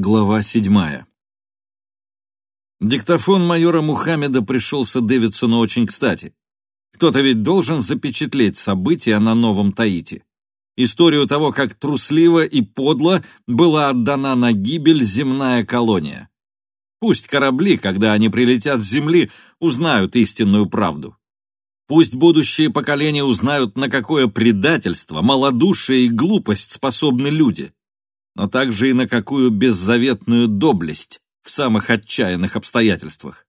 Глава седьмая. Диктофон майора Мухаммеда пришелся Дэвидсону очень кстати. Кто-то ведь должен запечатлеть события на Новом Таити. Историю того, как трусливо и подло была отдана на гибель земная колония. Пусть корабли, когда они прилетят с Земли, узнают истинную правду. Пусть будущие поколения узнают, на какое предательство, малодушие и глупость способны люди – но также и на какую беззаветную доблесть в самых отчаянных обстоятельствах.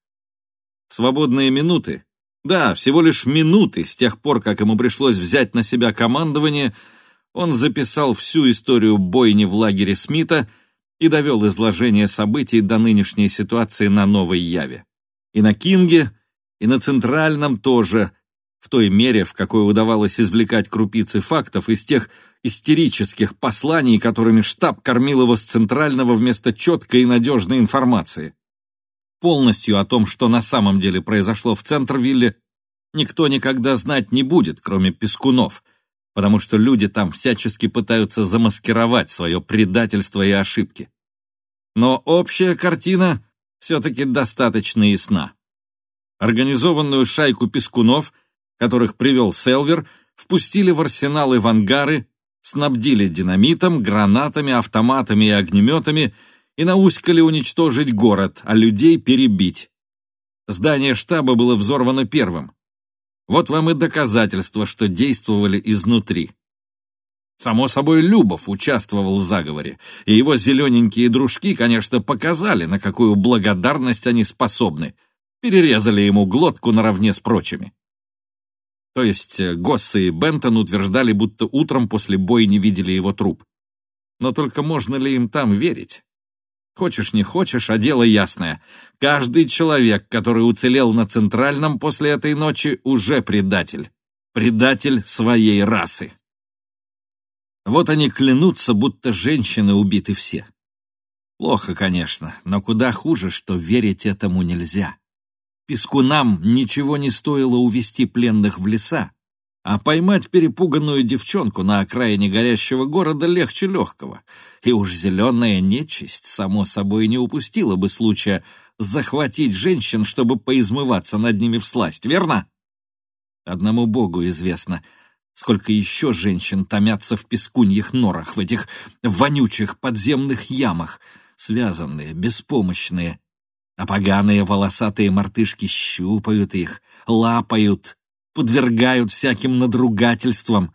свободные минуты, да, всего лишь минуты с тех пор, как ему пришлось взять на себя командование, он записал всю историю бойни в лагере Смита и довел изложение событий до нынешней ситуации на новой Яве. И на Кинге, и на Центральном тоже, в той мере, в какой удавалось извлекать крупицы фактов из тех истерических посланий, которыми штаб кормил его с центрального вместо четкой и надежной информации. Полностью о том, что на самом деле произошло в Центрвилле, никто никогда знать не будет, кроме Пескунов, потому что люди там всячески пытаются замаскировать свое предательство и ошибки. Но общая картина все-таки достаточно ясна. Организованную шайку Пескунов, которых привел Селвер, впустили в арсеналы в ангары, снабдили динамитом, гранатами, автоматами и огнеметами и науськали уничтожить город, а людей перебить. Здание штаба было взорвано первым. Вот вам и доказательство, что действовали изнутри. Само собой, Любов участвовал в заговоре, и его зелененькие дружки, конечно, показали, на какую благодарность они способны. Перерезали ему глотку наравне с прочими. То есть э, Госса и Бентон утверждали, будто утром после боя не видели его труп. Но только можно ли им там верить? Хочешь, не хочешь, а дело ясное. Каждый человек, который уцелел на Центральном после этой ночи, уже предатель. Предатель своей расы. Вот они клянутся, будто женщины убиты все. Плохо, конечно, но куда хуже, что верить этому нельзя. Пескунам ничего не стоило увести пленных в леса, а поймать перепуганную девчонку на окраине горящего города легче легкого. И уж зеленая нечисть, само собой, не упустила бы случая захватить женщин, чтобы поизмываться над ними всласть, верно? Одному богу известно, сколько еще женщин томятся в пескуньих норах, в этих вонючих подземных ямах, связанные, беспомощные, а поганые волосатые мартышки щупают их, лапают, подвергают всяким надругательствам.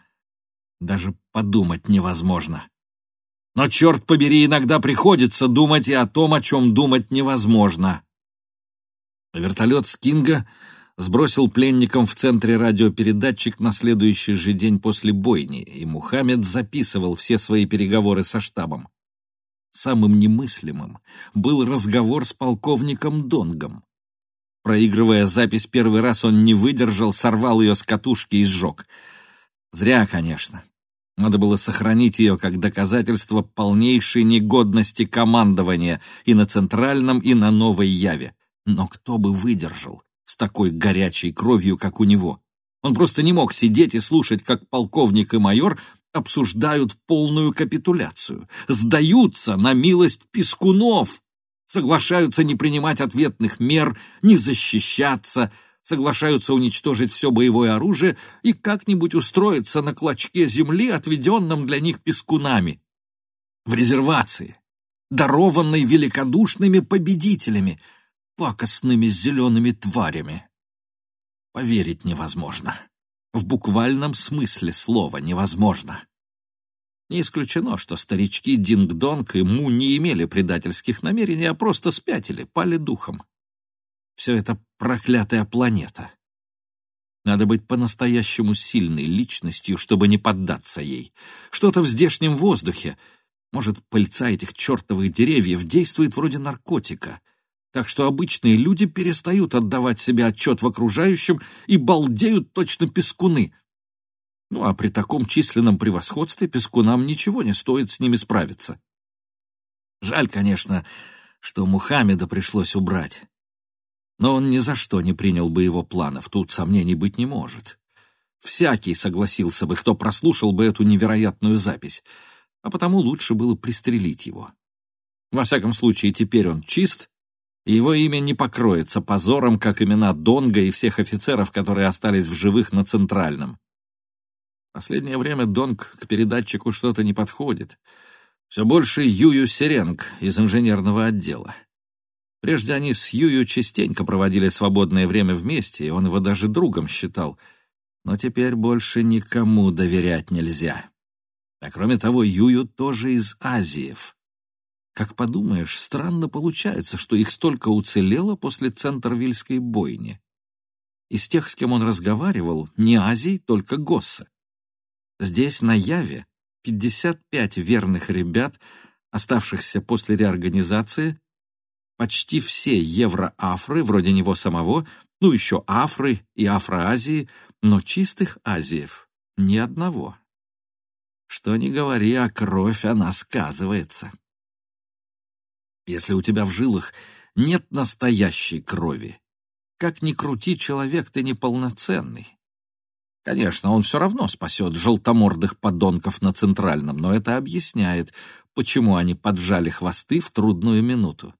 Даже подумать невозможно. Но, черт побери, иногда приходится думать и о том, о чем думать невозможно. Вертолет Скинга сбросил пленникам в центре радиопередатчик на следующий же день после бойни, и Мухаммед записывал все свои переговоры со штабом. Самым немыслимым был разговор с полковником Донгом. Проигрывая запись первый раз, он не выдержал, сорвал ее с катушки и сжег. Зря, конечно. Надо было сохранить ее как доказательство полнейшей негодности командования и на Центральном, и на Новой Яве. Но кто бы выдержал с такой горячей кровью, как у него? Он просто не мог сидеть и слушать, как полковник и майор обсуждают полную капитуляцию, сдаются на милость пескунов, соглашаются не принимать ответных мер, не защищаться, соглашаются уничтожить все боевое оружие и как-нибудь устроиться на клочке земли, отведенном для них пескунами. В резервации, дарованной великодушными победителями, пакостными зелеными тварями. Поверить невозможно в буквальном смысле слова невозможно. Не исключено, что старички Динг-Донг и Му не имели предательских намерений, а просто спятили, пали духом. Все это проклятая планета. Надо быть по-настоящему сильной личностью, чтобы не поддаться ей. Что-то в здешнем воздухе. Может, пыльца этих чертовых деревьев действует вроде наркотика — так что обычные люди перестают отдавать себе отчет в окружающем и балдеют точно пескуны. Ну а при таком численном превосходстве пескунам ничего не стоит с ними справиться. Жаль, конечно, что Мухаммеда пришлось убрать. Но он ни за что не принял бы его планов, тут сомнений быть не может. Всякий согласился бы, кто прослушал бы эту невероятную запись, а потому лучше было пристрелить его. Во всяком случае, теперь он чист, его имя не покроется позором, как имена Донга и всех офицеров, которые остались в живых на Центральном. Последнее время Донг к передатчику что-то не подходит. Все больше Юю Серенг из инженерного отдела. Прежде они с Юю частенько проводили свободное время вместе, и он его даже другом считал. Но теперь больше никому доверять нельзя. А кроме того, Юю тоже из Азиев. Как подумаешь, странно получается, что их столько уцелело после Центрвильской бойни. Из тех, с кем он разговаривал, не Азий, только Госса. Здесь, на Яве, 55 верных ребят, оставшихся после реорганизации, почти все евроафры, вроде него самого, ну еще афры и афроазии, но чистых азиев ни одного. Что ни говори, а кровь она сказывается. Если у тебя в жилах нет настоящей крови, как ни крути, человек ты неполноценный. Конечно, он все равно спасет желтомордых подонков на Центральном, но это объясняет, почему они поджали хвосты в трудную минуту.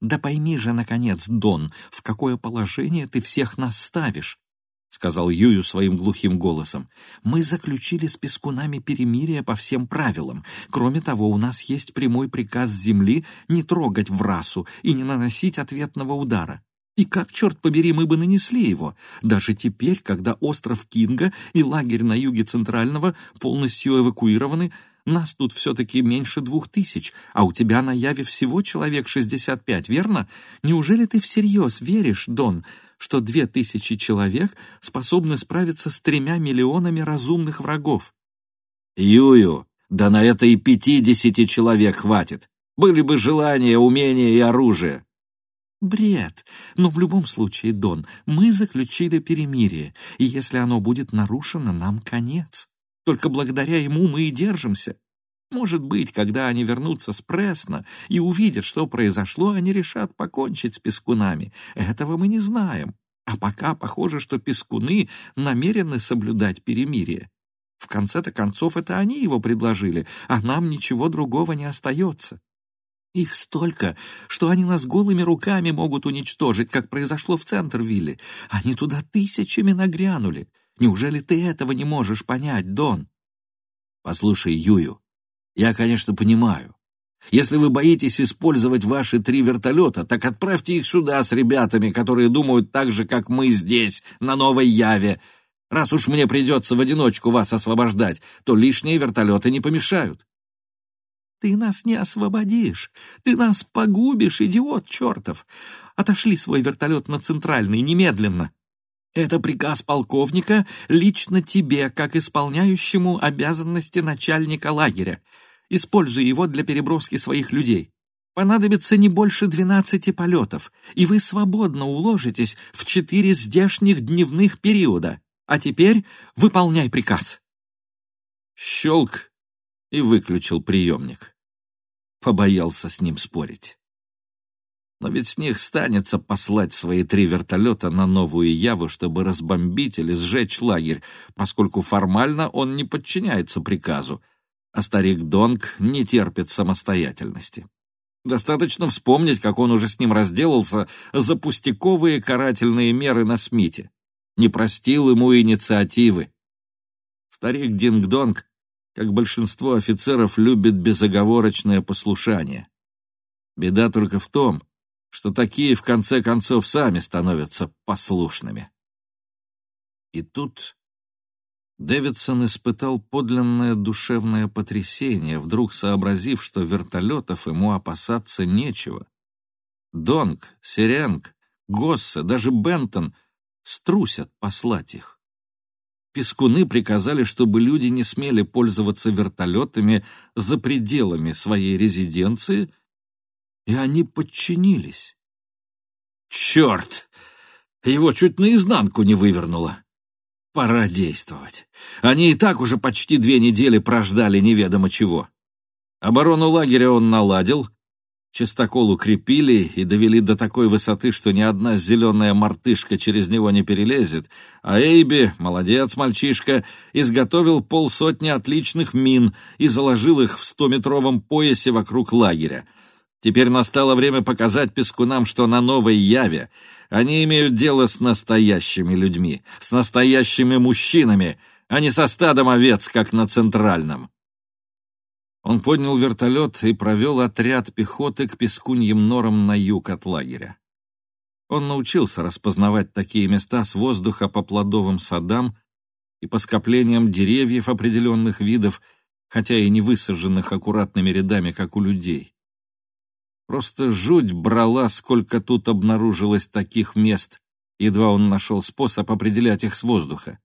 «Да пойми же, наконец, Дон, в какое положение ты всех нас ставишь?» — сказал Юю своим глухим голосом. «Мы заключили с пескунами перемирие по всем правилам. Кроме того, у нас есть прямой приказ земли не трогать в расу и не наносить ответного удара. И как, черт побери, мы бы нанесли его, даже теперь, когда остров Кинга и лагерь на юге Центрального полностью эвакуированы, нас тут все-таки меньше двух тысяч, а у тебя на Яве всего человек шестьдесят пять, верно? Неужели ты всерьез веришь, Дон, что две тысячи человек способны справиться с тремя миллионами разумных врагов? Юю, да на это и пятидесяти человек хватит. Были бы желания, умения и оружие. Бред. Но в любом случае, Дон, мы заключили перемирие, и если оно будет нарушено, нам конец. Только благодаря ему мы и держимся. Может быть, когда они вернутся с Пресно и увидят, что произошло, они решат покончить с пескунами. Этого мы не знаем. А пока похоже, что пескуны намерены соблюдать перемирие. В конце-то концов, это они его предложили, а нам ничего другого не остается. Их столько, что они нас голыми руками могут уничтожить, как произошло в Центрвилле. Они туда тысячами нагрянули. Неужели ты этого не можешь понять, Дон? Послушай, Юю, я, конечно, понимаю. Если вы боитесь использовать ваши три вертолета, так отправьте их сюда с ребятами, которые думают так же, как мы здесь, на Новой Яве. Раз уж мне придется в одиночку вас освобождать, то лишние вертолеты не помешают. Ты нас не освободишь. Ты нас погубишь, идиот чертов. Отошли свой вертолет на центральный немедленно. Это приказ полковника лично тебе, как исполняющему обязанности начальника лагеря. Используй его для переброски своих людей. Понадобится не больше двенадцати полетов, и вы свободно уложитесь в четыре здешних дневных периода. А теперь выполняй приказ. Щелк и выключил приемник. Побоялся с ним спорить. Но ведь с них станется послать свои три вертолета на Новую Яву, чтобы разбомбить или сжечь лагерь, поскольку формально он не подчиняется приказу, а старик Донг не терпит самостоятельности. Достаточно вспомнить, как он уже с ним разделался за пустяковые карательные меры на Смите. Не простил ему инициативы. Старик Динг-Донг, как большинство офицеров, любит безоговорочное послушание. Беда только в том, что такие в конце концов сами становятся послушными. И тут Дэвидсон испытал подлинное душевное потрясение, вдруг сообразив, что вертолетов ему опасаться нечего. Донг, Сиренг, Госсе, даже Бентон струсят послать их. Пескуны приказали, чтобы люди не смели пользоваться вертолетами за пределами своей резиденции и они подчинились. Черт! Его чуть наизнанку не вывернуло. Пора действовать. Они и так уже почти две недели прождали неведомо чего. Оборону лагеря он наладил, чистокол укрепили и довели до такой высоты, что ни одна зеленая мартышка через него не перелезет, а Эйби, молодец мальчишка, изготовил полсотни отличных мин и заложил их в стометровом поясе вокруг лагеря — Теперь настало время показать пескунам, что на новой Яве они имеют дело с настоящими людьми, с настоящими мужчинами, а не со стадом овец, как на Центральном. Он поднял вертолет и провел отряд пехоты к пескуньим норам на юг от лагеря. Он научился распознавать такие места с воздуха по плодовым садам и по скоплениям деревьев определенных видов, хотя и не высаженных аккуратными рядами, как у людей. Просто жуть брала, сколько тут обнаружилось таких мест, едва он нашел способ определять их с воздуха.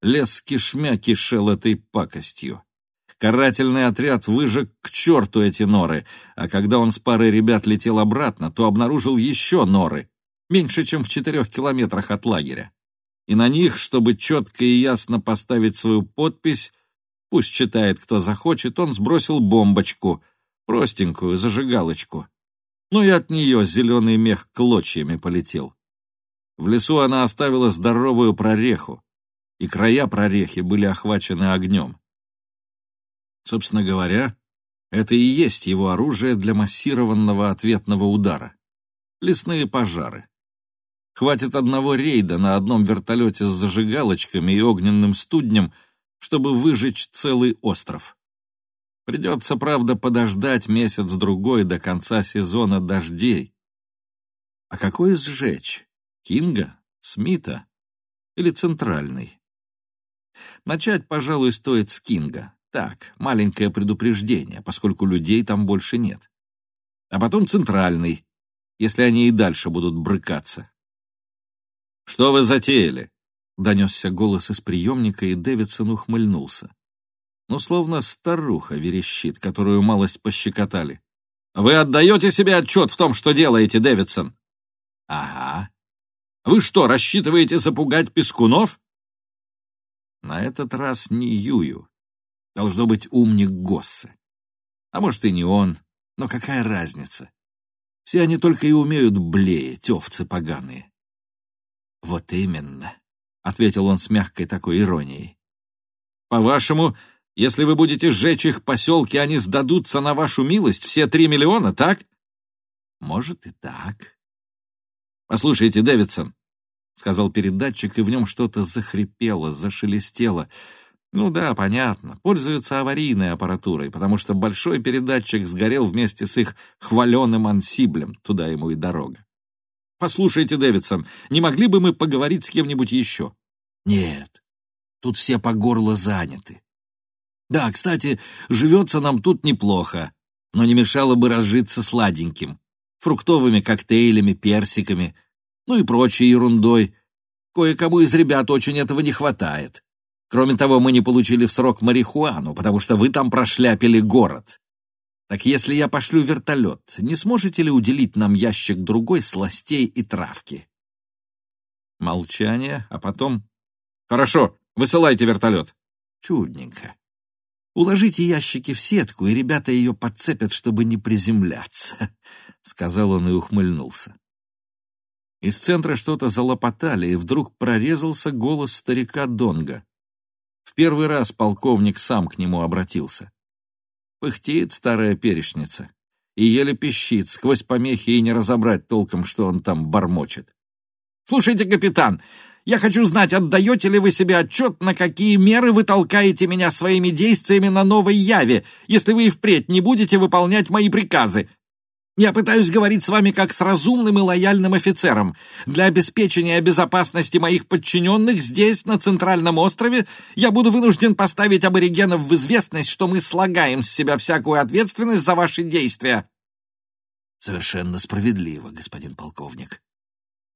Лес кишмя кишел этой пакостью. Карательный отряд выжег к черту эти норы, а когда он с парой ребят летел обратно, то обнаружил еще норы, меньше, чем в четырех километрах от лагеря. И на них, чтобы четко и ясно поставить свою подпись, пусть читает, кто захочет, он сбросил бомбочку — простенькую зажигалочку. Ну и от нее зеленый мех клочьями полетел. В лесу она оставила здоровую прореху, и края прорехи были охвачены огнем. Собственно говоря, это и есть его оружие для массированного ответного удара. Лесные пожары. Хватит одного рейда на одном вертолете с зажигалочками и огненным студнем, чтобы выжечь целый остров. Придется, правда, подождать месяц-другой до конца сезона дождей. А какой сжечь? Кинга? Смита? Или Центральный? Начать, пожалуй, стоит с Кинга. Так, маленькое предупреждение, поскольку людей там больше нет. А потом Центральный, если они и дальше будут брыкаться. «Что вы затеяли?» — донесся голос из приемника, и Дэвидсон ухмыльнулся ну, словно старуха верещит, которую малость пощекотали. «Вы отдаете себе отчет в том, что делаете, Дэвидсон?» «Ага. Вы что, рассчитываете запугать Пескунов?» На этот раз не Юю. Должно быть умник Госсе. А может, и не он, но какая разница? Все они только и умеют блеять, овцы поганые. «Вот именно», — ответил он с мягкой такой иронией. «По-вашему, если вы будете сжечь их поселки, они сдадутся на вашу милость, все три миллиона, так? Может и так. Послушайте, Дэвидсон, — сказал передатчик, и в нем что-то захрипело, зашелестело. Ну да, понятно, пользуются аварийной аппаратурой, потому что большой передатчик сгорел вместе с их хваленым ансиблем, туда ему и дорога. Послушайте, Дэвидсон, не могли бы мы поговорить с кем-нибудь еще? Нет, тут все по горло заняты. Да, кстати, живется нам тут неплохо, но не мешало бы разжиться сладеньким. Фруктовыми коктейлями, персиками, ну и прочей ерундой. Кое-кому из ребят очень этого не хватает. Кроме того, мы не получили в срок марихуану, потому что вы там прошляпили город. Так если я пошлю вертолет, не сможете ли уделить нам ящик другой сластей и травки? Молчание, а потом... Хорошо, высылайте вертолет. Чудненько. Уложите ящики в сетку, и ребята ее подцепят, чтобы не приземляться», — сказал он и ухмыльнулся. Из центра что-то залопотали, и вдруг прорезался голос старика Донга. В первый раз полковник сам к нему обратился. Пыхтеет старая перечница и еле пищит, сквозь помехи и не разобрать толком, что он там бормочет. «Слушайте, капитан, я хочу знать, отдаете ли вы себе отчет, на какие меры вы толкаете меня своими действиями на новой яве, если вы и впредь не будете выполнять мои приказы. Я пытаюсь говорить с вами как с разумным и лояльным офицером. Для обеспечения безопасности моих подчиненных здесь, на Центральном острове, я буду вынужден поставить аборигенов в известность, что мы слагаем с себя всякую ответственность за ваши действия». «Совершенно справедливо, господин полковник»,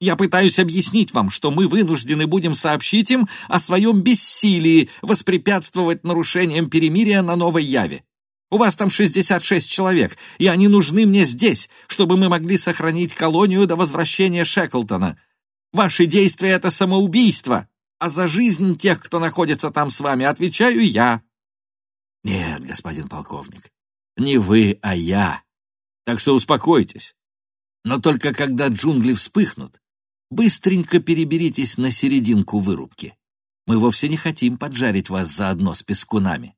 я пытаюсь объяснить вам, что мы вынуждены будем сообщить им о своем бессилии воспрепятствовать нарушениям перемирия на Новой Яве. У вас там 66 человек, и они нужны мне здесь, чтобы мы могли сохранить колонию до возвращения Шеклтона. Ваши действия — это самоубийство, а за жизнь тех, кто находится там с вами, отвечаю я». «Нет, господин полковник, не вы, а я. Так что успокойтесь. Но только когда джунгли вспыхнут, быстренько переберитесь на серединку вырубки. Мы вовсе не хотим поджарить вас заодно с пескунами.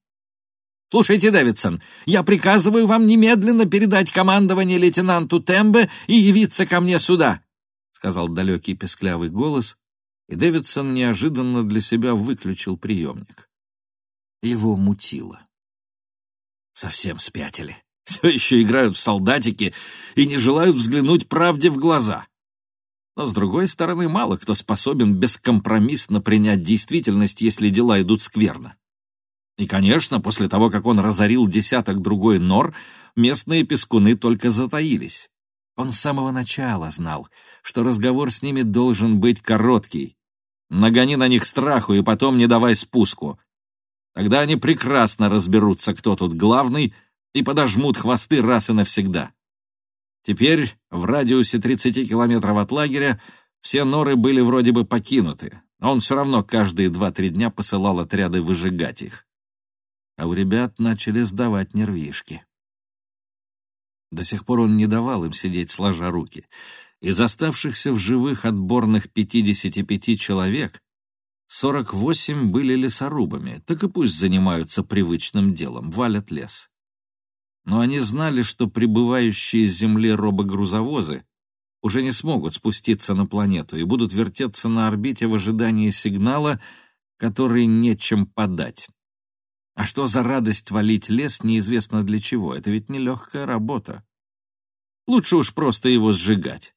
Слушайте, Дэвидсон, я приказываю вам немедленно передать командование лейтенанту Тембе и явиться ко мне сюда, сказал далекий песклявый голос, и Дэвидсон неожиданно для себя выключил приемник. Его мутило. Совсем спятили. Все еще играют в солдатики и не желают взглянуть правде в глаза. Но, с другой стороны, мало кто способен бескомпромиссно принять действительность, если дела идут скверно. И, конечно, после того, как он разорил десяток другой нор, местные пескуны только затаились. Он с самого начала знал, что разговор с ними должен быть короткий. Нагони на них страху и потом не давай спуску. Тогда они прекрасно разберутся, кто тут главный, и подожмут хвосты раз и навсегда. Теперь, в радиусе 30 километров от лагеря, все норы были вроде бы покинуты, но он все равно каждые два-три дня посылал отряды выжигать их а у ребят начали сдавать нервишки. До сих пор он не давал им сидеть сложа руки. Из оставшихся в живых отборных 55 человек 48 были лесорубами, так и пусть занимаются привычным делом, валят лес. Но они знали, что прибывающие с Земли робогрузовозы уже не смогут спуститься на планету и будут вертеться на орбите в ожидании сигнала, который нечем подать. А что за радость валить лес, неизвестно для чего. Это ведь нелегкая работа. Лучше уж просто его сжигать.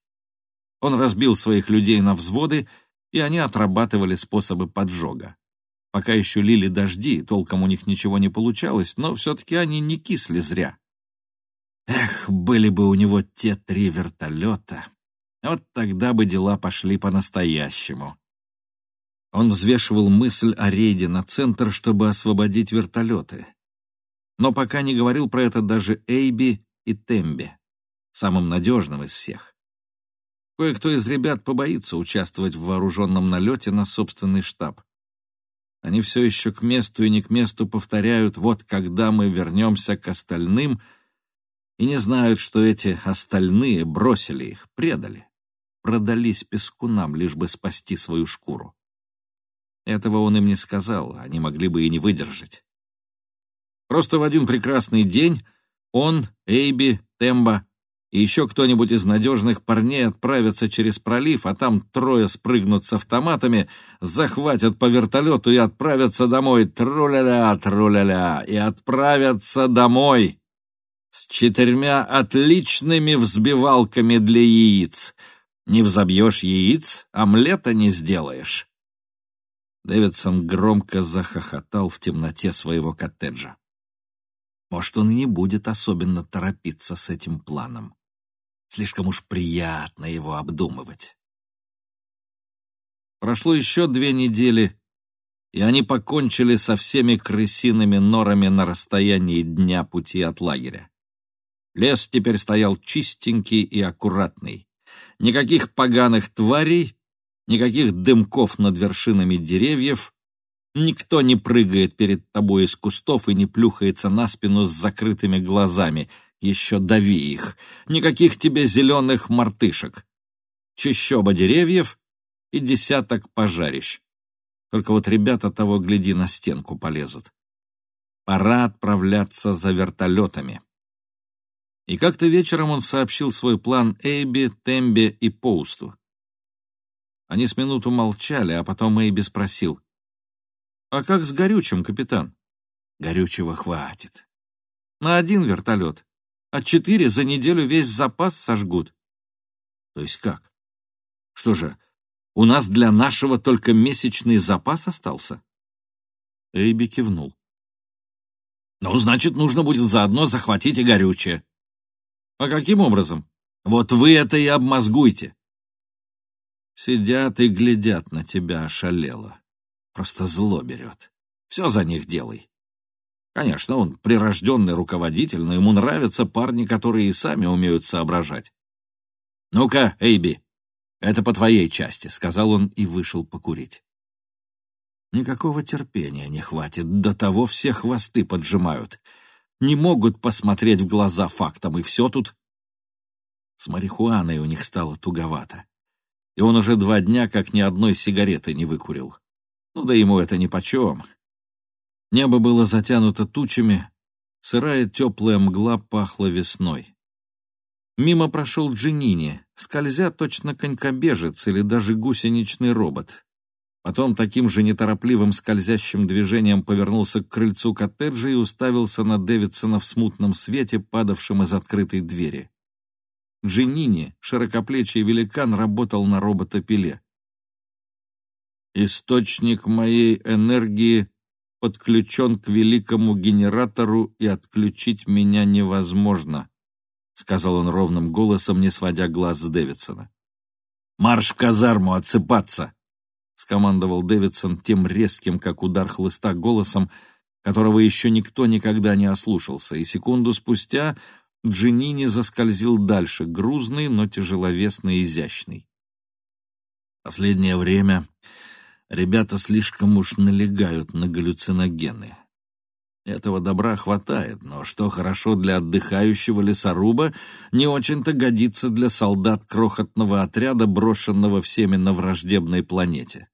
Он разбил своих людей на взводы, и они отрабатывали способы поджога. Пока еще лили дожди, толком у них ничего не получалось, но все-таки они не кисли зря. Эх, были бы у него те три вертолета. Вот тогда бы дела пошли по-настоящему. Он взвешивал мысль о рейде на центр, чтобы освободить вертолеты. Но пока не говорил про это даже Эйби и Темби, самым надежным из всех. Кое-кто из ребят побоится участвовать в вооруженном налете на собственный штаб. Они все еще к месту и не к месту повторяют «вот когда мы вернемся к остальным», и не знают, что эти остальные бросили их, предали, продались пескунам, лишь бы спасти свою шкуру. Этого он им не сказал, они могли бы и не выдержать. Просто в один прекрасный день он, Эйби, Темба и еще кто-нибудь из надежных парней отправятся через пролив, а там трое спрыгнут с автоматами, захватят по вертолету и отправятся домой. Тру-ля-ля, тру-ля-ля, и отправятся домой с четырьмя отличными взбивалками для яиц. Не взобьешь яиц, омлета не сделаешь. Дэвидсон громко захохотал в темноте своего коттеджа. Может, он и не будет особенно торопиться с этим планом. Слишком уж приятно его обдумывать. Прошло еще две недели, и они покончили со всеми крысиными норами на расстоянии дня пути от лагеря. Лес теперь стоял чистенький и аккуратный. Никаких поганых тварей никаких дымков над вершинами деревьев, никто не прыгает перед тобой из кустов и не плюхается на спину с закрытыми глазами, еще дави их, никаких тебе зеленых мартышек, чащоба деревьев и десяток пожарищ. Только вот ребята того, гляди, на стенку полезут. Пора отправляться за вертолетами. И как-то вечером он сообщил свой план Эйби, Тембе и Поусту. Они с минуту молчали, а потом Эйби спросил. «А как с горючим, капитан?» «Горючего хватит». «На один вертолет. А четыре за неделю весь запас сожгут». «То есть как? Что же, у нас для нашего только месячный запас остался?» Эйби кивнул. «Ну, значит, нужно будет заодно захватить и горючее». «А каким образом?» «Вот вы это и обмозгуйте. Сидят и глядят на тебя ошалело. Просто зло берет. Все за них делай. Конечно, он прирожденный руководитель, но ему нравятся парни, которые и сами умеют соображать. «Ну-ка, Эйби, это по твоей части», — сказал он и вышел покурить. Никакого терпения не хватит, до того все хвосты поджимают. Не могут посмотреть в глаза фактам, и все тут... С марихуаной у них стало туговато и он уже два дня как ни одной сигареты не выкурил. Ну да ему это нипочем. Небо было затянуто тучами, Сырая теплая мгла пахла весной. Мимо прошел Джинини, скользя точно конькобежец или даже гусеничный робот. Потом таким же неторопливым скользящим движением повернулся к крыльцу коттеджа и уставился на Дэвидсона в смутном свете, падавшем из открытой двери. Джинини, широкоплечий великан, работал на робота-пиле. «Источник моей энергии подключен к великому генератору, и отключить меня невозможно», — сказал он ровным голосом, не сводя глаз с Дэвидсона. «Марш казарму отсыпаться!» — скомандовал Дэвидсон тем резким, как удар хлыста, голосом, которого еще никто никогда не ослушался, и секунду спустя Джинини заскользил дальше, грузный, но тяжеловесный и изящный. Последнее время ребята слишком уж налегают на галлюциногены. Этого добра хватает, но что хорошо для отдыхающего лесоруба, не очень-то годится для солдат крохотного отряда, брошенного всеми на враждебной планете.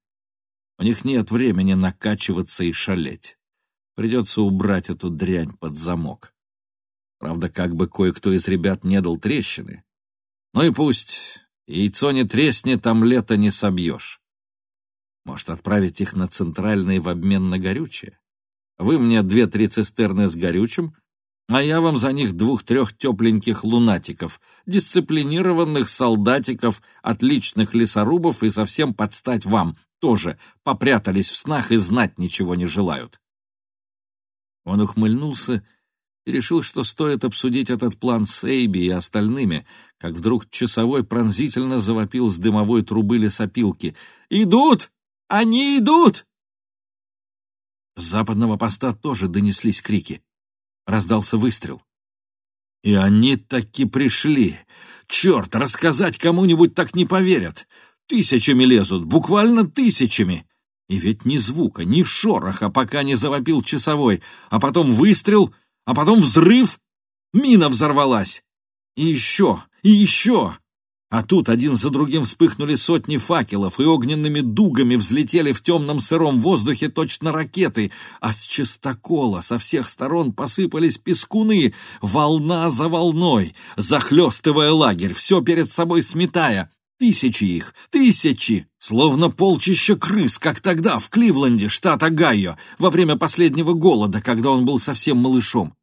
У них нет времени накачиваться и шалеть. Придется убрать эту дрянь под замок. Правда, как бы кое-кто из ребят не дал трещины. Ну и пусть. Яйцо не треснет, там лето не собьешь. Может, отправить их на центральный в обмен на горючее? Вы мне две-три цистерны с горючим, а я вам за них двух-трех тепленьких лунатиков, дисциплинированных солдатиков, отличных лесорубов и совсем подстать вам, тоже попрятались в снах и знать ничего не желают. Он ухмыльнулся и решил, что стоит обсудить этот план с Эйби и остальными, как вдруг часовой пронзительно завопил с дымовой трубы лесопилки. «Идут! Они идут!» С западного поста тоже донеслись крики. Раздался выстрел. И они таки пришли. Черт, рассказать кому-нибудь так не поверят. Тысячами лезут, буквально тысячами. И ведь ни звука, ни шороха, пока не завопил часовой, а потом выстрел — а потом взрыв, мина взорвалась. И еще, и еще. А тут один за другим вспыхнули сотни факелов, и огненными дугами взлетели в темном сыром воздухе точно ракеты, а с чистокола со всех сторон посыпались пескуны, волна за волной, захлестывая лагерь, все перед собой сметая. Тысячи их, тысячи, словно полчища крыс, как тогда в Кливленде, штат Огайо, во время последнего голода, когда он был совсем малышом.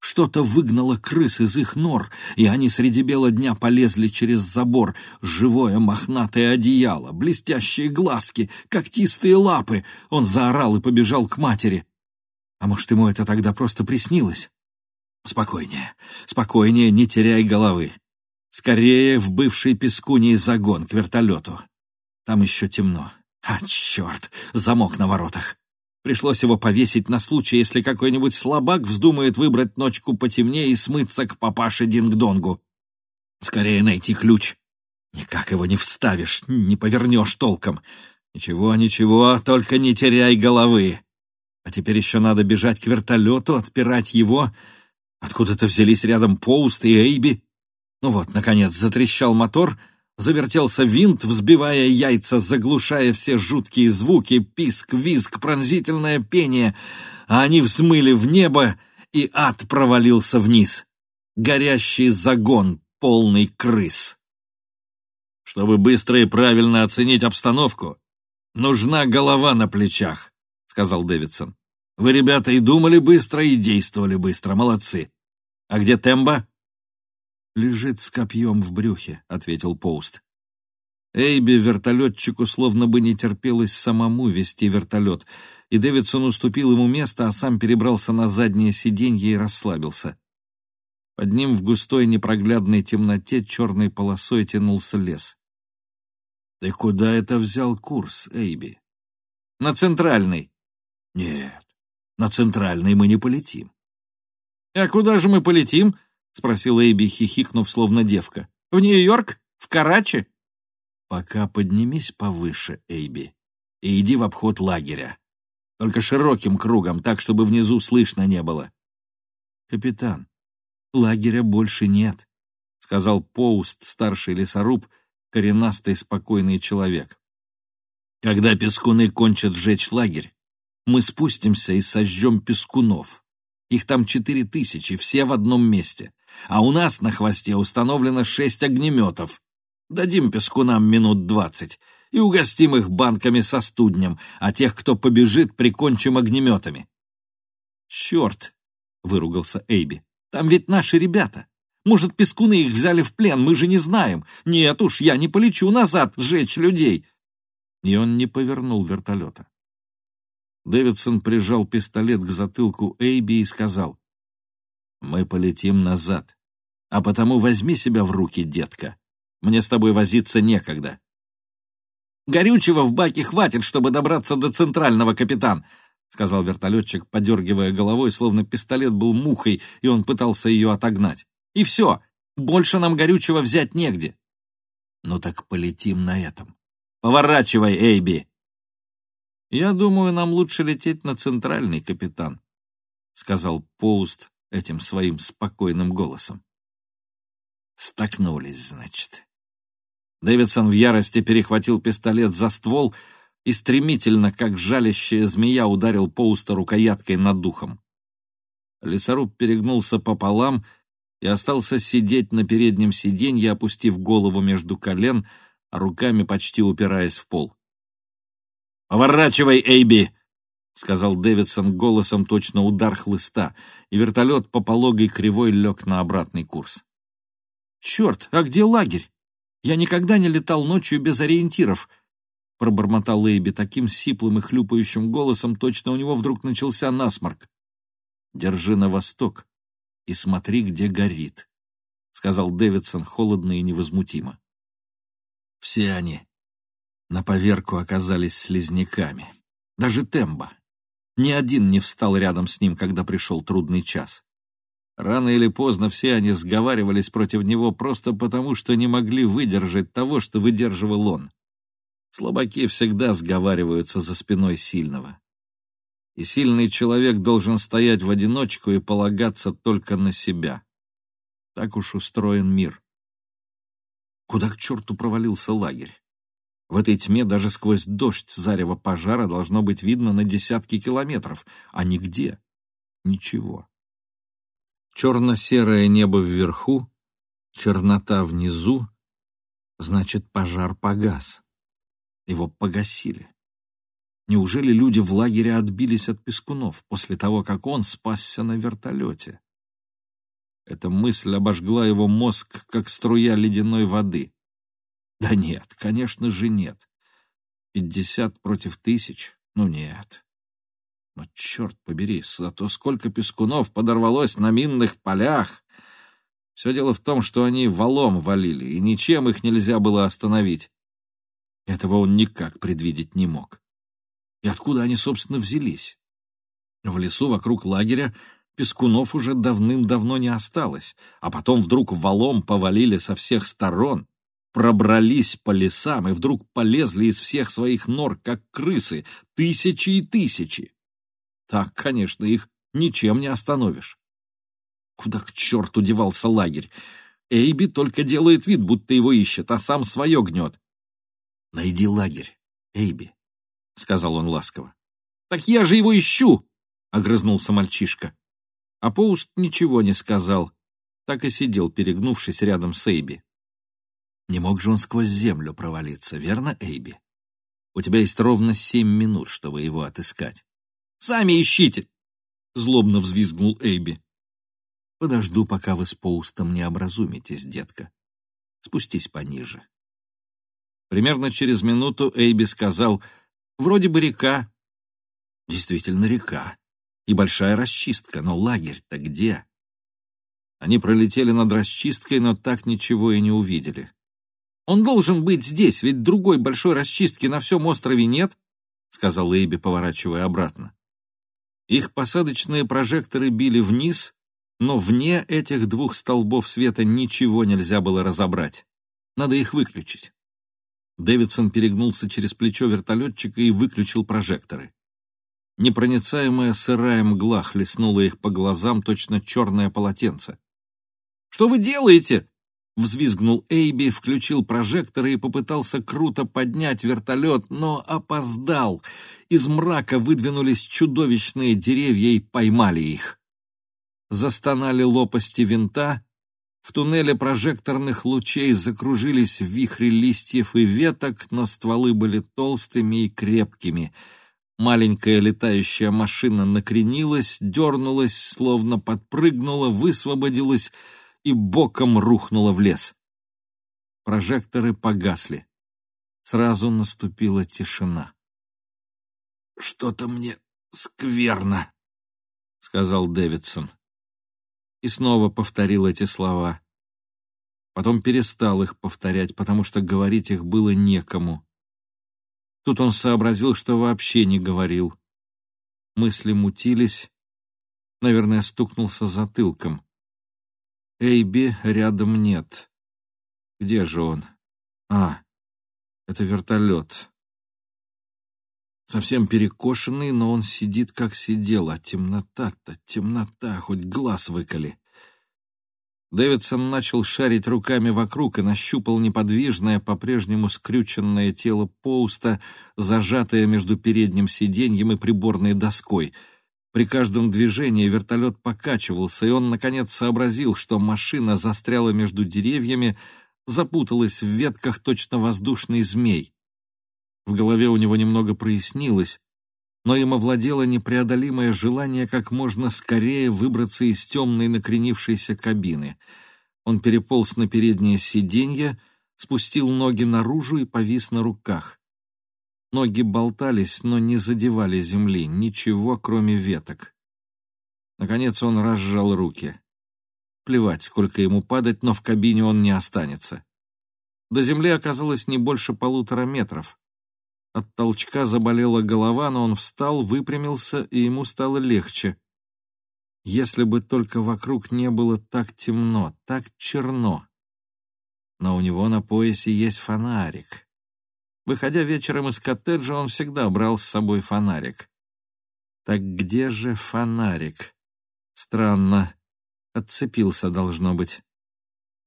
Что-то выгнало крыс из их нор, и они среди бела дня полезли через забор. Живое мохнатое одеяло, блестящие глазки, когтистые лапы. Он заорал и побежал к матери. А может, ему это тогда просто приснилось? Спокойнее, спокойнее, не теряй головы. Скорее в бывший пескуний загон к вертолету. Там еще темно. А, черт, замок на воротах. Пришлось его повесить на случай, если какой-нибудь слабак вздумает выбрать ночку потемнее и смыться к папаше Дингдонгу. Скорее найти ключ. Никак его не вставишь, не повернешь толком. Ничего, ничего, только не теряй головы. А теперь еще надо бежать к вертолету, отпирать его. Откуда-то взялись рядом Поуст и Эйби. Ну вот, наконец, затрещал мотор — Завертелся винт, взбивая яйца, заглушая все жуткие звуки, писк, визг, пронзительное пение, а они взмыли в небо, и ад провалился вниз. Горящий загон, полный крыс. Чтобы быстро и правильно оценить обстановку, нужна голова на плечах, сказал Дэвидсон. Вы, ребята, и думали быстро, и действовали быстро, молодцы. А где Темба? «Лежит с копьем в брюхе», — ответил Поуст. Эйби вертолетчику словно бы не терпелось самому вести вертолет, и Дэвидсон уступил ему место, а сам перебрался на заднее сиденье и расслабился. Под ним в густой непроглядной темноте черной полосой тянулся лес. «Ты куда это взял курс, Эйби?» «На центральный». «Нет, на центральный мы не полетим». «А куда же мы полетим?» — спросил Эйби, хихикнув, словно девка. «В Нью-Йорк? В Карачи?» «Пока поднимись повыше, Эйби, и иди в обход лагеря. Только широким кругом, так, чтобы внизу слышно не было». «Капитан, лагеря больше нет», — сказал Поуст, старший лесоруб, коренастый спокойный человек. «Когда пескуны кончат сжечь лагерь, мы спустимся и сожжем пескунов. Их там четыре тысячи, все в одном месте. А у нас на хвосте установлено шесть огнеметов. Дадим пескунам минут двадцать и угостим их банками со студнем, а тех, кто побежит, прикончим огнеметами. «Черт!» — выругался Эйби. «Там ведь наши ребята. Может, пескуны их взяли в плен, мы же не знаем. Нет уж, я не полечу назад сжечь людей!» И он не повернул вертолета. Дэвидсон прижал пистолет к затылку Эйби и сказал, «Мы полетим назад, а потому возьми себя в руки, детка. Мне с тобой возиться некогда». «Горючего в баке хватит, чтобы добраться до центрального, капитан», сказал вертолетчик, подергивая головой, словно пистолет был мухой, и он пытался ее отогнать. «И все, больше нам горючего взять негде». «Ну так полетим на этом. Поворачивай, Эйби!» «Я думаю, нам лучше лететь на центральный, капитан», — сказал Поуст этим своим спокойным голосом. Стакнулись, значит. Дэвидсон в ярости перехватил пистолет за ствол и стремительно, как жалящая змея, ударил Поуста рукояткой над духом. Лесоруб перегнулся пополам и остался сидеть на переднем сиденье, опустив голову между колен, а руками почти упираясь в пол. «Поворачивай, Эйби!» — сказал Дэвидсон голосом точно удар хлыста, и вертолет по пологой кривой лег на обратный курс. «Черт, а где лагерь? Я никогда не летал ночью без ориентиров!» Пробормотал Эйби таким сиплым и хлюпающим голосом, точно у него вдруг начался насморк. «Держи на восток и смотри, где горит», — сказал Дэвидсон холодно и невозмутимо. Все они на поверку оказались слизняками. Даже Темба. Ни один не встал рядом с ним, когда пришел трудный час. Рано или поздно все они сговаривались против него просто потому, что не могли выдержать того, что выдерживал он. Слабаки всегда сговариваются за спиной сильного. И сильный человек должен стоять в одиночку и полагаться только на себя. Так уж устроен мир. Куда к черту провалился лагерь? В этой тьме даже сквозь дождь зарево пожара должно быть видно на десятки километров, а нигде ничего. Черно-серое небо вверху, чернота внизу, значит, пожар погас. Его погасили. Неужели люди в лагере отбились от Пескунов после того, как он спасся на вертолете? Эта мысль обожгла его мозг, как струя ледяной воды. Да нет, конечно же нет. Пятьдесят против тысяч? Ну нет. Но черт побери, зато сколько пескунов подорвалось на минных полях. Все дело в том, что они валом валили, и ничем их нельзя было остановить. Этого он никак предвидеть не мог. И откуда они, собственно, взялись? В лесу вокруг лагеря пескунов уже давным-давно не осталось, а потом вдруг валом повалили со всех сторон, пробрались по лесам и вдруг полезли из всех своих нор, как крысы, тысячи и тысячи. Так, конечно, их ничем не остановишь. Куда к черту девался лагерь? Эйби только делает вид, будто его ищет, а сам свое гнет. «Найди лагерь, Эйби», — сказал он ласково. «Так я же его ищу!» — огрызнулся мальчишка. А Поуст ничего не сказал, так и сидел, перегнувшись рядом с Эйби. Не мог же он сквозь землю провалиться, верно, Эйби? У тебя есть ровно семь минут, чтобы его отыскать. Сами ищите!» — злобно взвизгнул Эйби. «Подожду, пока вы с Поустом не образумитесь, детка. Спустись пониже». Примерно через минуту Эйби сказал, «Вроде бы река». Действительно река. И большая расчистка, но лагерь-то где? Они пролетели над расчисткой, но так ничего и не увидели. Он должен быть здесь, ведь другой большой расчистки на всем острове нет, — сказал Эйби, поворачивая обратно. Их посадочные прожекторы били вниз, но вне этих двух столбов света ничего нельзя было разобрать. Надо их выключить. Дэвидсон перегнулся через плечо вертолетчика и выключил прожекторы. Непроницаемая сырая мгла хлестнула их по глазам точно черное полотенце. «Что вы делаете?» Взвизгнул Эйби, включил прожекторы и попытался круто поднять вертолет, но опоздал. Из мрака выдвинулись чудовищные деревья и поймали их. Застонали лопасти винта, в туннеле прожекторных лучей закружились вихри листьев и веток, но стволы были толстыми и крепкими. Маленькая летающая машина накренилась, дернулась, словно подпрыгнула, высвободилась и боком рухнула в лес. Прожекторы погасли. Сразу наступила тишина. «Что-то мне скверно», — сказал Дэвидсон и снова повторил эти слова. Потом перестал их повторять, потому что говорить их было некому. Тут он сообразил, что вообще не говорил. Мысли мутились, наверное, стукнулся затылком. Эйби рядом нет. Где же он? А, это вертолет. Совсем перекошенный, но он сидит, как сидел, а темнота-то, темнота, хоть глаз выколи. Дэвидсон начал шарить руками вокруг и нащупал неподвижное, по-прежнему скрюченное тело Поуста, зажатое между передним сиденьем и приборной доской. При каждом движении вертолет покачивался, и он, наконец, сообразил, что машина застряла между деревьями, запуталась в ветках точно воздушный змей. В голове у него немного прояснилось, но им овладело непреодолимое желание как можно скорее выбраться из темной накренившейся кабины. Он переполз на переднее сиденье, спустил ноги наружу и повис на руках. Ноги болтались, но не задевали земли, ничего, кроме веток. Наконец он разжал руки. Плевать, сколько ему падать, но в кабине он не останется. До земли оказалось не больше полутора метров. От толчка заболела голова, но он встал, выпрямился, и ему стало легче. Если бы только вокруг не было так темно, так черно. Но у него на поясе есть фонарик. Выходя вечером из коттеджа, он всегда брал с собой фонарик. Так где же фонарик? Странно. Отцепился, должно быть.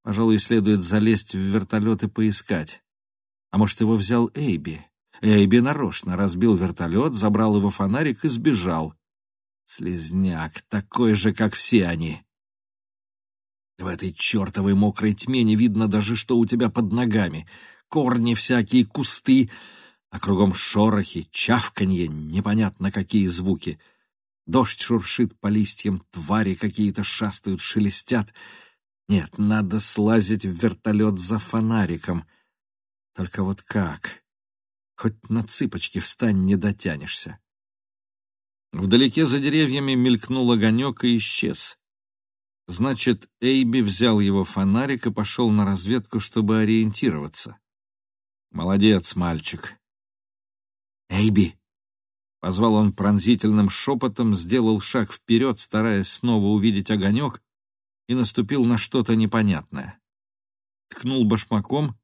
Пожалуй, следует залезть в вертолет и поискать. А может, его взял Эйби? Эйби нарочно разбил вертолет, забрал его фонарик и сбежал. Слизняк, такой же, как все они. В этой чертовой мокрой тьме не видно даже, что у тебя под ногами. Корни всякие, кусты, а кругом шорохи, чавканье, непонятно какие звуки. Дождь шуршит по листьям, твари какие-то шастают, шелестят. Нет, надо слазить в вертолет за фонариком. Только вот как? Хоть на цыпочки встань, не дотянешься. Вдалеке за деревьями мелькнул огонек и исчез. Значит, Эйби взял его фонарик и пошел на разведку, чтобы ориентироваться. Молодец, мальчик. Эйби! Позвал он пронзительным шепотом, сделал шаг вперед, стараясь снова увидеть огонек, и наступил на что-то непонятное. Ткнул башмаком,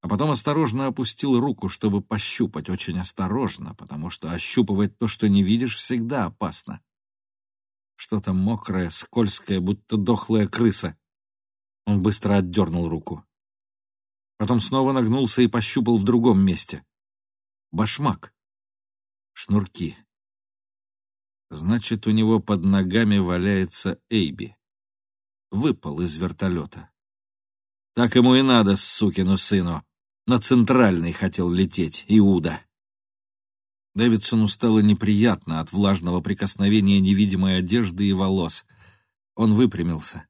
а потом осторожно опустил руку, чтобы пощупать очень осторожно, потому что ощупывать то, что не видишь, всегда опасно. Что-то мокрое, скользкое, будто дохлая крыса. Он быстро отдернул руку. Потом снова нагнулся и пощупал в другом месте. Башмак. Шнурки. Значит, у него под ногами валяется Эйби. Выпал из вертолета. Так ему и надо, сукину сыну. На центральный хотел лететь, Иуда. Дэвидсону стало неприятно от влажного прикосновения невидимой одежды и волос. Он выпрямился.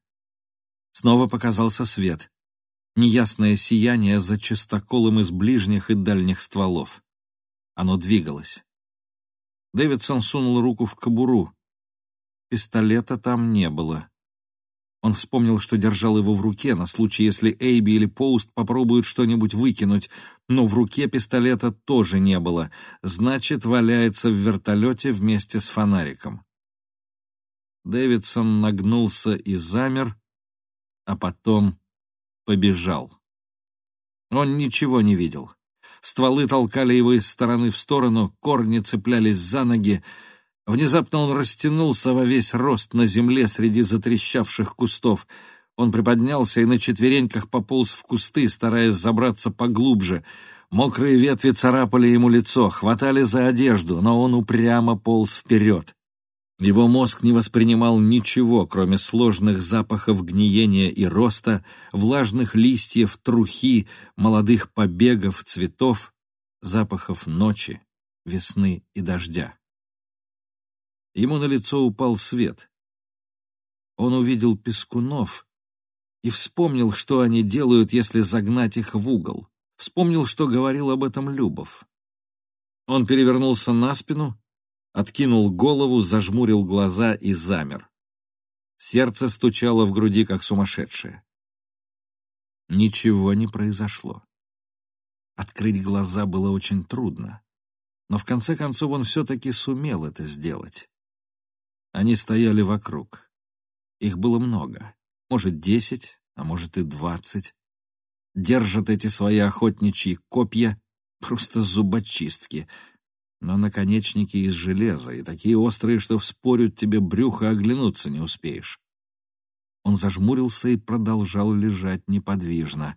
Снова показался свет. Неясное сияние за частоколом из ближних и дальних стволов. Оно двигалось. Дэвидсон сунул руку в кобуру. Пистолета там не было. Он вспомнил, что держал его в руке на случай, если Эйби или Поуст попробуют что-нибудь выкинуть, но в руке пистолета тоже не было, значит, валяется в вертолете вместе с фонариком. Дэвидсон нагнулся и замер, а потом побежал. Он ничего не видел. Стволы толкали его из стороны в сторону, корни цеплялись за ноги, Внезапно он растянулся во весь рост на земле среди затрещавших кустов. Он приподнялся и на четвереньках пополз в кусты, стараясь забраться поглубже. Мокрые ветви царапали ему лицо, хватали за одежду, но он упрямо полз вперед. Его мозг не воспринимал ничего, кроме сложных запахов гниения и роста, влажных листьев, трухи, молодых побегов, цветов, запахов ночи, весны и дождя. Ему на лицо упал свет. Он увидел пескунов и вспомнил, что они делают, если загнать их в угол. Вспомнил, что говорил об этом Любов. Он перевернулся на спину, откинул голову, зажмурил глаза и замер. Сердце стучало в груди, как сумасшедшее. Ничего не произошло. Открыть глаза было очень трудно, но в конце концов он все-таки сумел это сделать. Они стояли вокруг. Их было много, может, десять, а может и двадцать. Держат эти свои охотничьи копья, просто зубочистки, но наконечники из железа и такие острые, что вспорют тебе брюхо, оглянуться не успеешь. Он зажмурился и продолжал лежать неподвижно.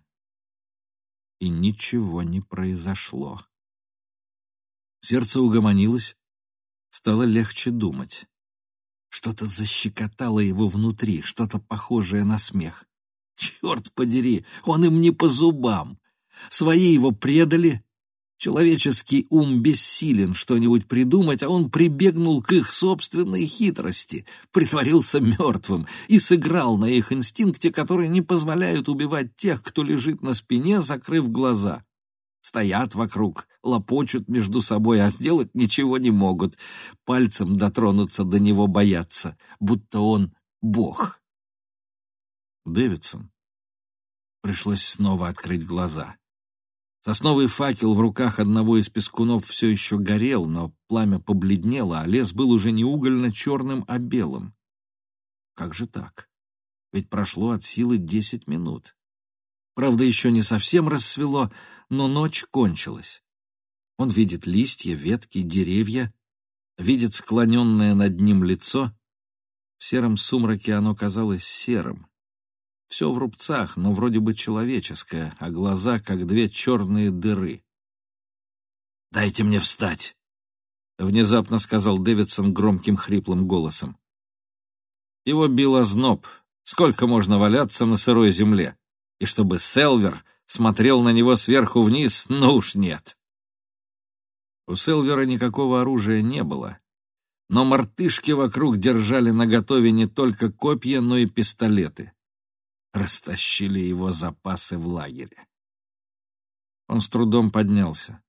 И ничего не произошло. Сердце угомонилось, стало легче думать. Что-то защекотало его внутри, что-то похожее на смех. Черт подери, он им не по зубам. Свои его предали, Человеческий ум бессилен что-нибудь придумать, а он прибегнул к их собственной хитрости, притворился мертвым и сыграл на их инстинкте, который не позволяет убивать тех, кто лежит на спине, закрыв глаза. Стоят вокруг, лопочут между собой, а сделать ничего не могут. Пальцем дотронуться до него боятся, будто он бог. Дэвидсон. Пришлось снова открыть глаза. Сосновый факел в руках одного из пескунов все еще горел, но пламя побледнело, а лес был уже не угольно-черным, а белым. Как же так? Ведь прошло от силы десять минут. Правда, еще не совсем рассвело, но ночь кончилась. Он видит листья, ветки, деревья, видит склоненное над ним лицо. В сером сумраке оно казалось серым. Все в рубцах, но вроде бы человеческое, а глаза как две черные дыры. «Дайте мне встать!» — внезапно сказал Дэвидсон громким хриплым голосом. Его бил озноб. Сколько можно валяться на сырой земле? И чтобы Селвер смотрел на него сверху вниз, ну уж нет. У Селвера никакого оружия не было, но мартышки вокруг держали наготове не только копья, но и пистолеты растащили его запасы в лагере. Он с трудом поднялся.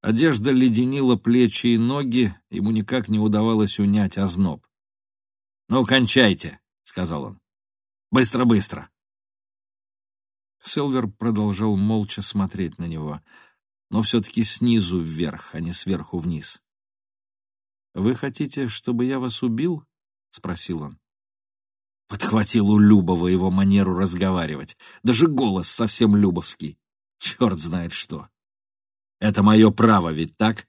Одежда леденила плечи и ноги, ему никак не удавалось унять озноб. «Ну, кончайте», — сказал он. «Быстро-быстро». Силвер продолжал молча смотреть на него, но все-таки снизу вверх, а не сверху вниз. «Вы хотите, чтобы я вас убил?» — спросил он. Подхватил у Любова его манеру разговаривать. Даже голос совсем любовский. Черт знает что. Это мое право, ведь так?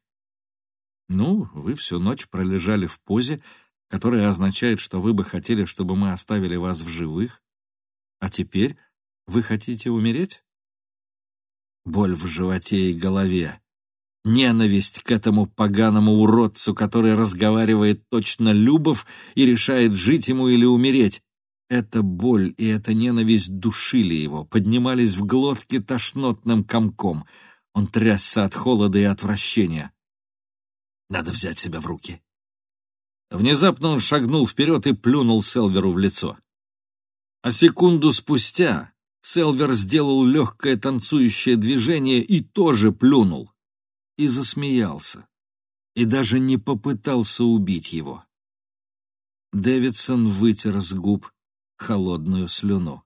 Ну, вы всю ночь пролежали в позе, которая означает, что вы бы хотели, чтобы мы оставили вас в живых. А теперь вы хотите умереть? Боль в животе и голове. Ненависть к этому поганому уродцу, который разговаривает точно Любов и решает, жить ему или умереть. Эта боль и эта ненависть душили его, поднимались в глотке тошнотным комком. Он трясся от холода и отвращения. Надо взять себя в руки. Внезапно он шагнул вперед и плюнул Селверу в лицо. А секунду спустя Селвер сделал легкое танцующее движение и тоже плюнул. И засмеялся. И даже не попытался убить его. Дэвидсон вытер с губ холодную слюну.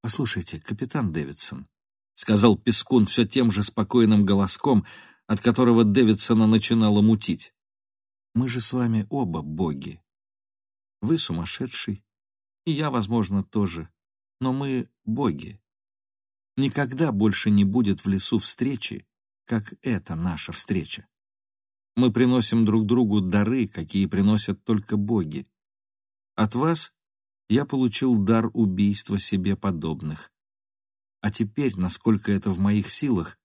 «Послушайте, капитан Дэвидсон», — сказал Пескун все тем же спокойным голоском, от которого Дэвидсона начинало мутить. «Мы же с вами оба боги. Вы сумасшедший, и я, возможно, тоже, но мы боги. Никогда больше не будет в лесу встречи, как эта наша встреча. Мы приносим друг другу дары, какие приносят только боги. От вас я получил дар убийства себе подобных. А теперь, насколько это в моих силах,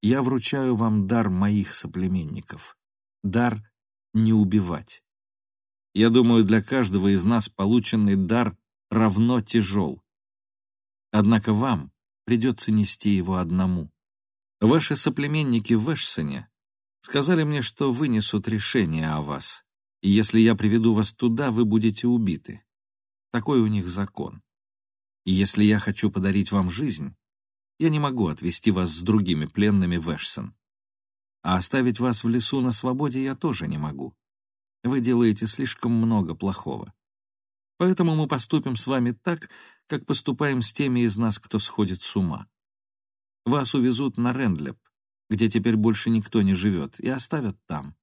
я вручаю вам дар моих соплеменников. Дар не убивать. Я думаю, для каждого из нас полученный дар равно тяжел. Однако вам придется нести его одному. Ваши соплеменники в Эшсоне сказали мне, что вынесут решение о вас, и если я приведу вас туда, вы будете убиты. Такой у них закон. И если я хочу подарить вам жизнь, я не могу отвезти вас с другими пленными в Эшсон. А оставить вас в лесу на свободе я тоже не могу. Вы делаете слишком много плохого. Поэтому мы поступим с вами так, как поступаем с теми из нас, кто сходит с ума. Вас увезут на Рендлеп, где теперь больше никто не живет, и оставят там.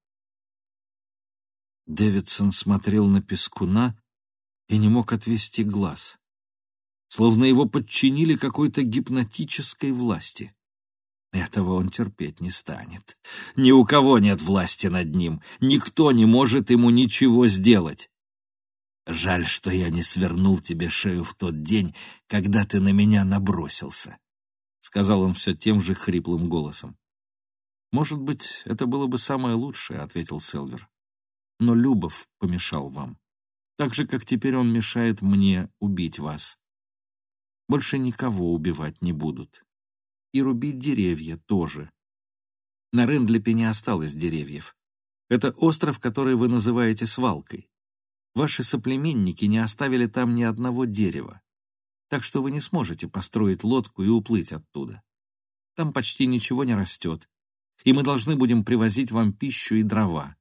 Дэвидсон смотрел на Пескуна и не мог отвести глаз, словно его подчинили какой-то гипнотической власти. Этого он терпеть не станет. Ни у кого нет власти над ним, никто не может ему ничего сделать. Жаль, что я не свернул тебе шею в тот день, когда ты на меня набросился, — сказал он все тем же хриплым голосом. «Может быть, это было бы самое лучшее», — ответил Селвер. «Но Любов помешал вам, так же, как теперь он мешает мне убить вас. Больше никого убивать не будут и рубить деревья тоже. На Рендлипе не осталось деревьев. Это остров, который вы называете свалкой. Ваши соплеменники не оставили там ни одного дерева, так что вы не сможете построить лодку и уплыть оттуда. Там почти ничего не растет, и мы должны будем привозить вам пищу и дрова.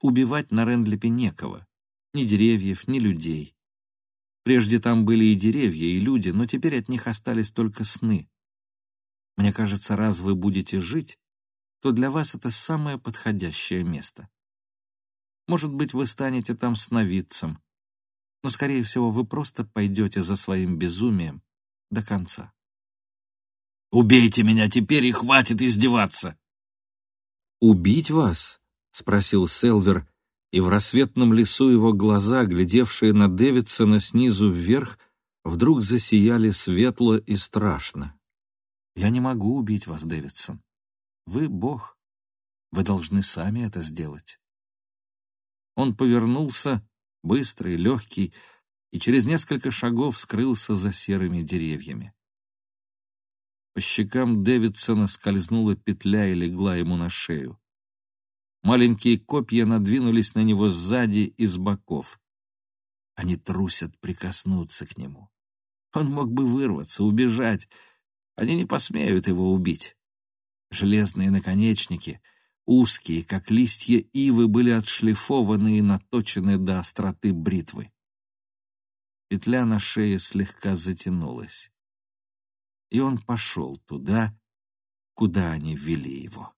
Убивать на Рендлипе некого, ни деревьев, ни людей. Прежде там были и деревья, и люди, но теперь от них остались только сны. Мне кажется, раз вы будете жить, то для вас это самое подходящее место. Может быть, вы станете там сновидцем, но, скорее всего, вы просто пойдете за своим безумием до конца. «Убейте меня теперь и хватит издеваться!» «Убить вас?» — спросил Селвер, и в рассветном лесу его глаза, глядевшие на Дэвидсона снизу вверх, вдруг засияли светло и страшно. Я не могу убить вас, Дэвидсон. Вы — Бог. Вы должны сами это сделать. Он повернулся, быстрый, легкий, и через несколько шагов скрылся за серыми деревьями. По щекам Дэвидсона скользнула петля и легла ему на шею. Маленькие копья надвинулись на него сзади и с боков. Они трусят прикоснуться к нему. Он мог бы вырваться, убежать, они не посмеют его убить. Железные наконечники, узкие, как листья ивы, были отшлифованы и наточены до остроты бритвы. Петля на шее слегка затянулась. И он пошел туда, куда они ввели его.